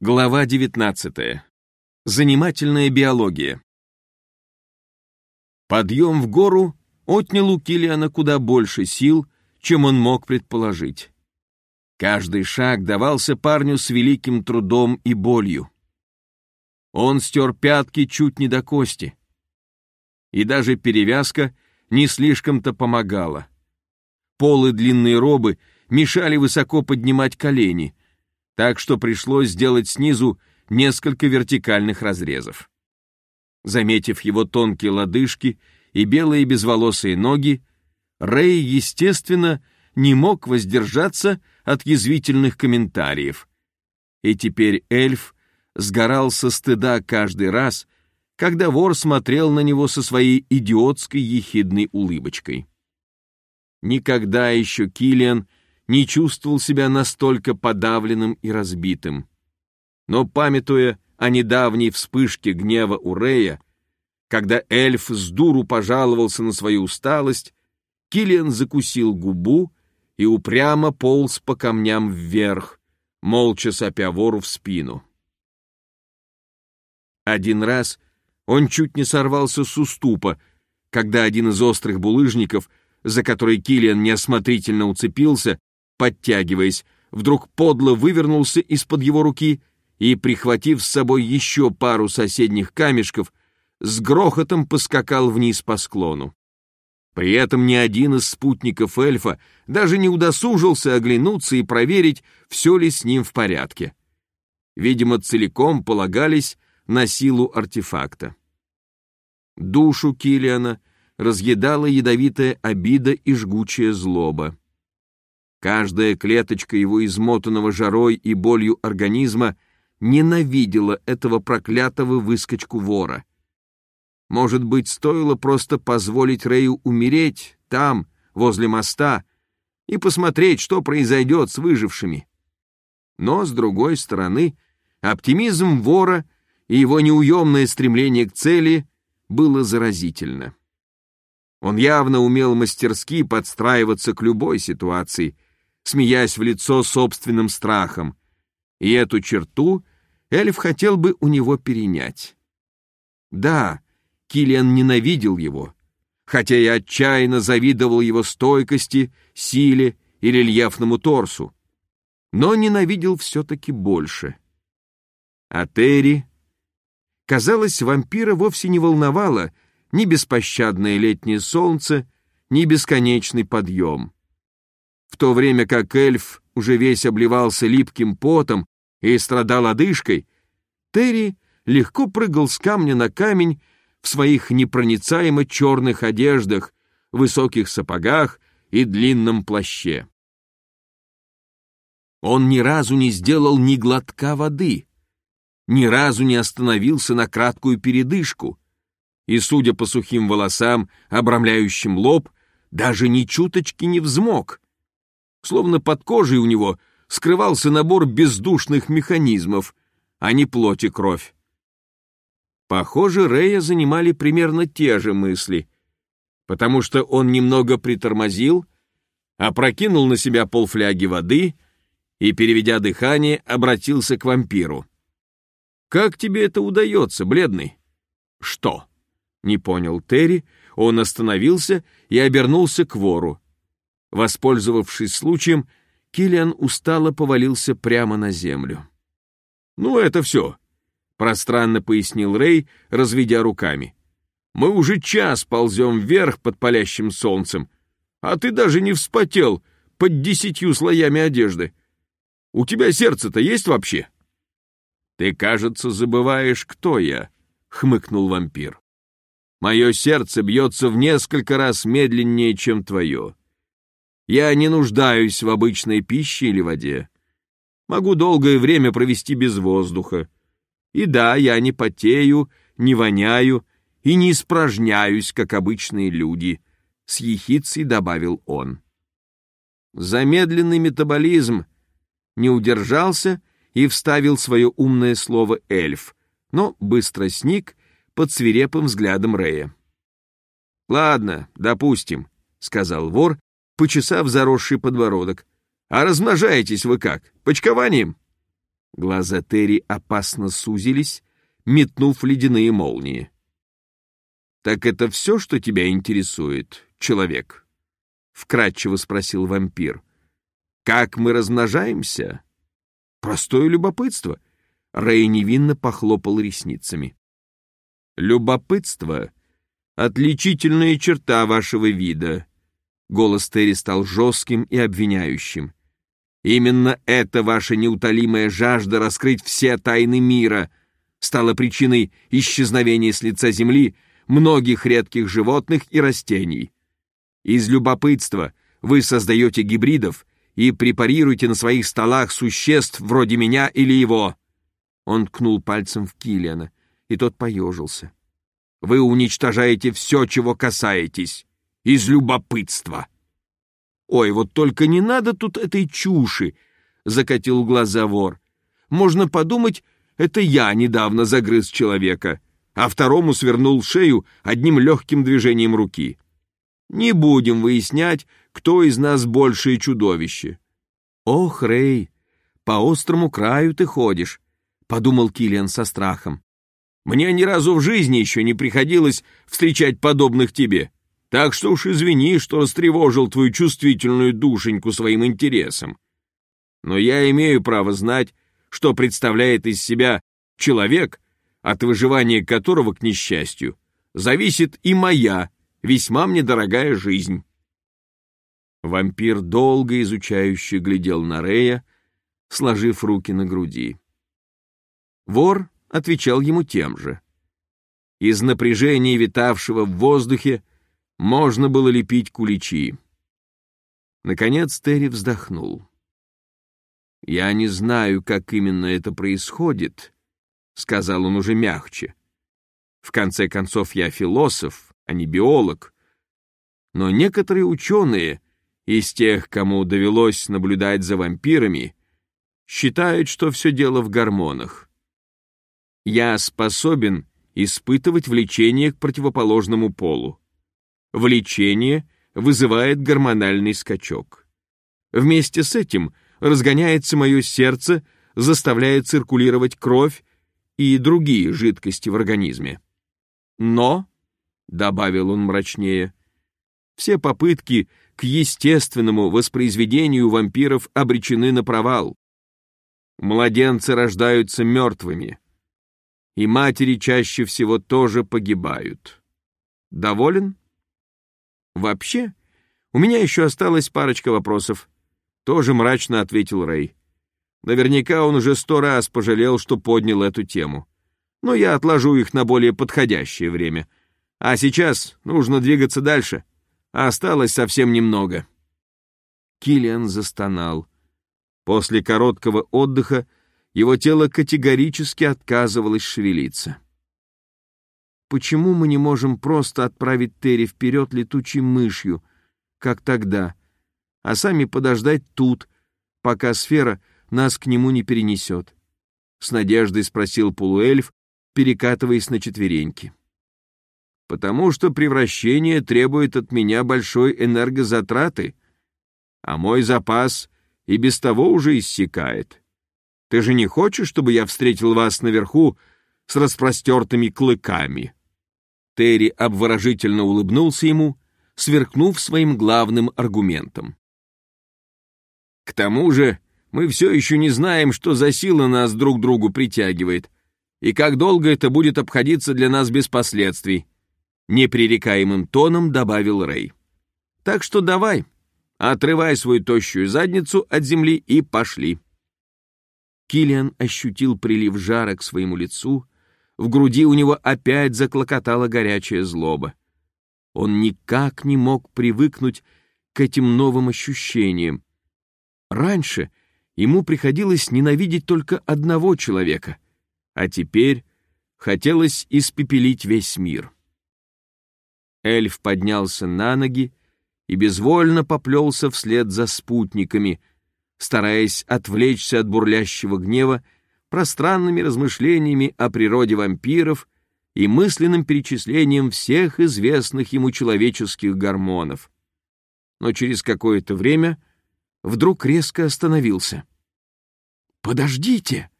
Глава 19. Занимательная биология. Подъем в гору отнял у Киллиана куда больше сил, чем он мог предположить. Каждый шаг давался парню с великим трудом и болью. Он стер пятки чуть не до кости. И даже перевязка не слишком-то помогала. Полы длинной робы мешали высоко поднимать колени — так что пришлось сделать снизу несколько вертикальных разрезов. Заметив его тонкие лодыжки и белые безволосые ноги, Рэй, естественно, не мог воздержаться от язвительных комментариев. И теперь эльф сгорал со стыда каждый раз, когда вор смотрел на него со своей идиотской ехидной улыбочкой. Никогда еще Килиан не чувствовал себя настолько подавленным и разбитым. Но, памятуя о недавней вспышке гнева у Рея, когда эльф с дуру пожаловался на свою усталость, Килиан закусил губу и упрямо полз по камням вверх, молча сопя вору в спину. Один раз он чуть не сорвался с уступа, когда один из острых булыжников, за который Килиан неосмотрительно уцепился, подтягиваясь, вдруг подло вывернулся из-под его руки и, прихватив с собой еще пару соседних камешков, с грохотом поскакал вниз по склону. При этом ни один из спутников эльфа даже не удосужился оглянуться и проверить, все ли с ним в порядке. Видимо, целиком полагались на силу артефакта. Душу Килиана разъедала ядовитая обида и жгучая злоба. Каждая клеточка его измотанного жарой и болью организма ненавидела этого проклятого выскочку вора. Может быть, стоило просто позволить Рэю умереть там, возле моста, и посмотреть, что произойдет с выжившими. Но, с другой стороны, оптимизм вора и его неуемное стремление к цели было заразительно. Он явно умел мастерски подстраиваться к любой ситуации — смеясь в лицо собственным страхом, и эту черту эльф хотел бы у него перенять. Да, Килиан ненавидел его, хотя и отчаянно завидовал его стойкости, силе и рельефному торсу, но ненавидел все-таки больше. А Терри... Казалось, вампира вовсе не волновало ни беспощадное летнее солнце, ни бесконечный подъем в то время как эльф уже весь обливался липким потом и страдал одышкой, Терри легко прыгал с камня на камень в своих непроницаемо черных одеждах, высоких сапогах и длинном плаще. Он ни разу не сделал ни глотка воды, ни разу не остановился на краткую передышку, и, судя по сухим волосам, обрамляющим лоб, даже ни чуточки не взмок, словно под кожей у него скрывался набор бездушных механизмов, а не плоть и кровь. Похоже, Рэя занимали примерно те же мысли, потому что он немного притормозил, опрокинул на себя полфляги воды и, переведя дыхание, обратился к вампиру. «Как тебе это удается, бледный?» «Что?» — не понял Терри, он остановился и обернулся к вору. Воспользовавшись случаем, Килиан устало повалился прямо на землю. «Ну, это все», — пространно пояснил Рэй, разведя руками. «Мы уже час ползем вверх под палящим солнцем, а ты даже не вспотел под десятью слоями одежды. У тебя сердце-то есть вообще?» «Ты, кажется, забываешь, кто я», — хмыкнул вампир. «Мое сердце бьется в несколько раз медленнее, чем твое. Я не нуждаюсь в обычной пище или воде. Могу долгое время провести без воздуха. И да, я не потею, не воняю и не испражняюсь, как обычные люди, — с ехицей добавил он. Замедленный метаболизм не удержался и вставил свое умное слово «эльф», но быстро сник под свирепым взглядом Рея. «Ладно, допустим», — сказал вор, почесав заросший подбородок. «А размножаетесь вы как? Почкованием?» Глаза Терри опасно сузились, метнув ледяные молнии. «Так это все, что тебя интересует, человек?» — вкратчиво спросил вампир. «Как мы размножаемся?» «Простое любопытство», — Рэй невинно похлопал ресницами. «Любопытство — отличительная черта вашего вида», — голос Терри стал жестким и обвиняющим. «Именно эта ваша неутолимая жажда раскрыть все тайны мира стала причиной исчезновения с лица Земли многих редких животных и растений. Из любопытства вы создаете гибридов и препарируете на своих столах существ вроде меня или его. Он ткнул пальцем в Килиана, и тот поежился. Вы уничтожаете все, чего касаетесь, из любопытства. Ой, вот только не надо тут этой чуши, закатил глаза вор. Можно подумать, это я недавно загрыз человека а второму свернул шею одним легким движением руки. Не будем выяснять, кто из нас большее чудовище. Ох, Рэй, по острому краю ты ходишь, подумал Килиан со страхом. Мне ни разу в жизни еще не приходилось встречать подобных тебе. Так что уж извини, что растревожил твою чувствительную душеньку своим интересом. Но я имею право знать, что представляет из себя человек, от выживания которого, к несчастью, зависит и моя, весьма мне дорогая жизнь. Вампир долго изучающе глядел на Рея, сложив руки на груди. Вор отвечал ему тем же. Из напряжения, витавшего в воздухе, можно было лепить куличи. Наконец Терри вздохнул. «Я не знаю, как именно это происходит», — сказал он уже мягче. «В конце концов, я философ, а не биолог. Но некоторые ученые, из тех, кому довелось наблюдать за вампирами, считают, что все дело в гормонах. Я способен испытывать влечение к противоположному полу. Влечение вызывает гормональный скачок. Вместе с этим разгоняется мое сердце, заставляя циркулировать кровь и другие жидкости в организме. Но, — добавил он мрачнее, — все попытки к естественному воспроизведению вампиров обречены на провал. Младенцы рождаются мертвыми, и матери чаще всего тоже погибают. Доволен? Вообще, у меня еще осталась парочка вопросов. Тоже мрачно ответил Рэй. Наверняка он уже сто раз пожалел, что поднял эту тему. Но я отложу их на более подходящее время. А сейчас нужно двигаться дальше. Осталось совсем немного. Килиан застонал. После короткого отдыха его тело категорически отказывалось шевелиться. Почему мы не можем просто отправить Терри вперед летучей мышью, как тогда, а сами подождать тут, пока сфера — нас к нему не перенесет?» — с надеждой спросил полуэльф, перекатываясь на четвереньки. «Потому что превращение требует от меня большой энергозатраты, а мой запас и без того уже иссякает. Ты же не хочешь, чтобы я встретил вас наверху с распростертыми клыками?» Терри обворожительно улыбнулся ему, сверкнув своим главным аргументом. «К тому же мы все еще не знаем, что за сила нас друг другу притягивает, и как долго это будет обходиться для нас без последствий», — непререкаемым тоном добавил Рэй. «Так что давай, отрывай свою тощую задницу от земли и пошли». Килиан ощутил прилив жара к своему лицу, в груди у него опять заклокотала горячая злоба. Он никак не мог привыкнуть к этим новым ощущениям. Раньше — ему приходилось ненавидеть только одного человека, а теперь хотелось испепелить весь мир. Эльф поднялся на ноги и безвольно поплелся вслед за спутниками, стараясь отвлечься от бурлящего гнева пространными размышлениями о природе вампиров и мысленным перечислением всех известных ему человеческих гормонов. Но через какое-то время вдруг резко остановился. «Подождите!»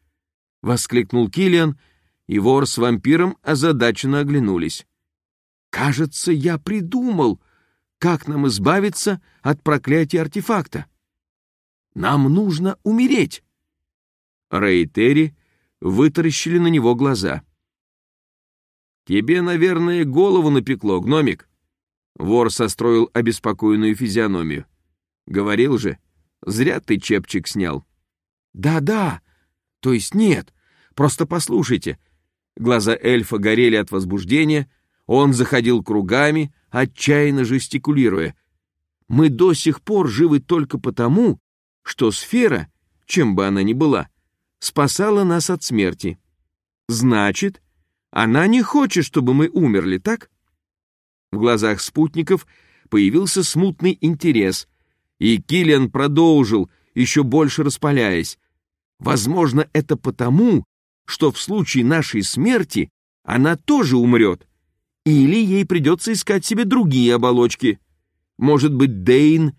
воскликнул Килиан, и вор с вампиром озадаченно оглянулись. Кажется, я придумал, как нам избавиться от проклятия артефакта. Нам нужно умереть. Рэй и вытаращили на него глаза. Тебе, наверное, голову напекло, гномик. Вор состроил обеспокоенную физиономию. Говорил же, зря ты чепчик снял. Да-да, то есть нет, просто послушайте. Глаза эльфа горели от возбуждения, он заходил кругами, отчаянно жестикулируя. Мы до сих пор живы только потому, что сфера, чем бы она ни была, спасала нас от смерти. Значит, она не хочет, чтобы мы умерли, так? В глазах спутников появился смутный интерес, и Киллиан продолжил, еще больше распаляясь. Возможно, это потому, что в случае нашей смерти она тоже умрет, или ей придется искать себе другие оболочки. Может быть, Дейн,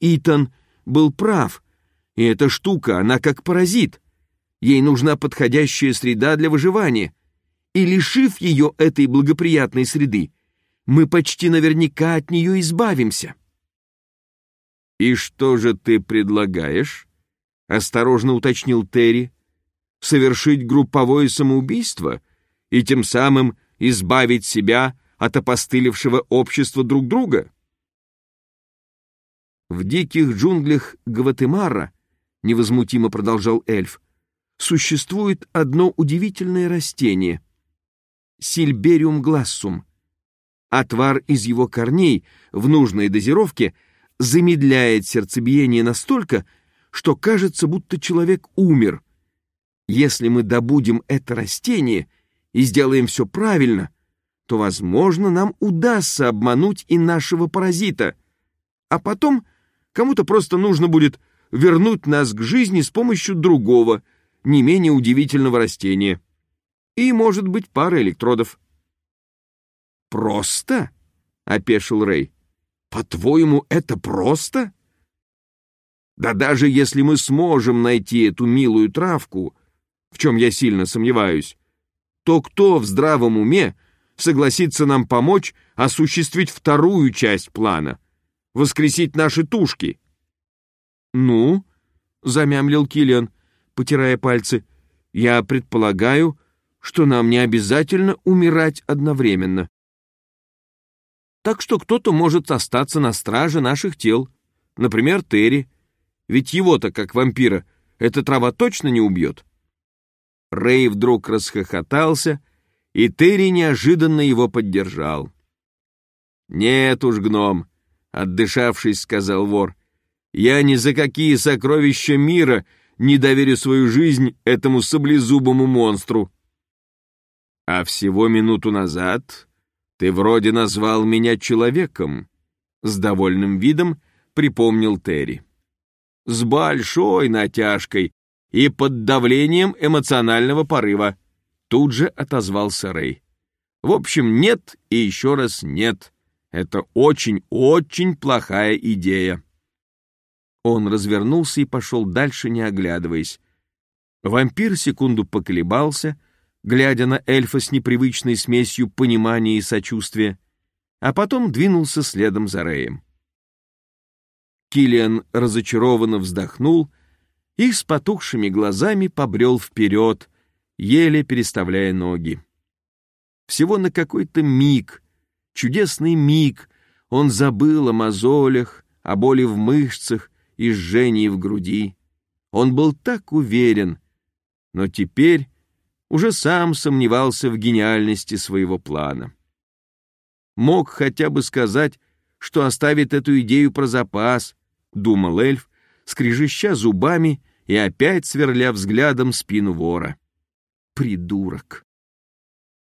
Итан был прав, и эта штука, она как паразит. Ей нужна подходящая среда для выживания, и лишив ее этой благоприятной среды, мы почти наверняка от нее избавимся. «И что же ты предлагаешь?» — осторожно уточнил Терри. «Совершить групповое самоубийство и тем самым избавить себя от опостылевшего общества друг друга?» «В диких джунглях Гватемара», — невозмутимо продолжал эльф, «существует одно удивительное растение — сильбериум глассум. Отвар из его корней в нужной дозировке замедляет сердцебиение настолько, что кажется, будто человек умер. Если мы добудем это растение и сделаем все правильно, то, возможно, нам удастся обмануть и нашего паразита. А потом кому-то просто нужно будет вернуть нас к жизни с помощью другого, не менее удивительного растения. И, может быть, пара электродов. «Просто?» — опешил Рэй. «По-твоему, это просто?» «Да даже если мы сможем найти эту милую травку, в чем я сильно сомневаюсь, то кто в здравом уме согласится нам помочь осуществить вторую часть плана — воскресить наши тушки?» «Ну?» — замямлил Киллиан, потирая пальцы. «Я предполагаю, что нам не обязательно умирать одновременно так что кто-то может остаться на страже наших тел. Например, Терри. Ведь его-то, как вампира, эта трава точно не убьет. Рэй вдруг расхохотался, и Терри неожиданно его поддержал. «Нет уж, гном», — отдышавшись, сказал вор, — «я ни за какие сокровища мира не доверю свою жизнь этому саблезубому монстру». А всего минуту назад «Ты вроде назвал меня человеком», — с довольным видом припомнил Терри. «С большой натяжкой и под давлением эмоционального порыва», — тут же отозвался Рэй. «В общем, нет и еще раз нет. Это очень-очень плохая идея». Он развернулся и пошел дальше, не оглядываясь. Вампир секунду поколебался — глядя на эльфа с непривычной смесью понимания и сочувствия, а потом двинулся следом за Рэем. Килиан разочарованно вздохнул и с потухшими глазами побрел вперед, еле переставляя ноги. Всего на какой-то миг, чудесный миг, он забыл о мозолях, о боли в мышцах и жжении в груди. Он был так уверен, но теперь уже сам сомневался в гениальности своего плана. Мог хотя бы сказать, что оставит эту идею про запас, думал эльф, скрежеща зубами и опять сверля взглядом спину вора. Придурок.